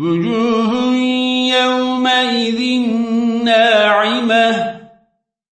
وجوه يومئذ ناعمة.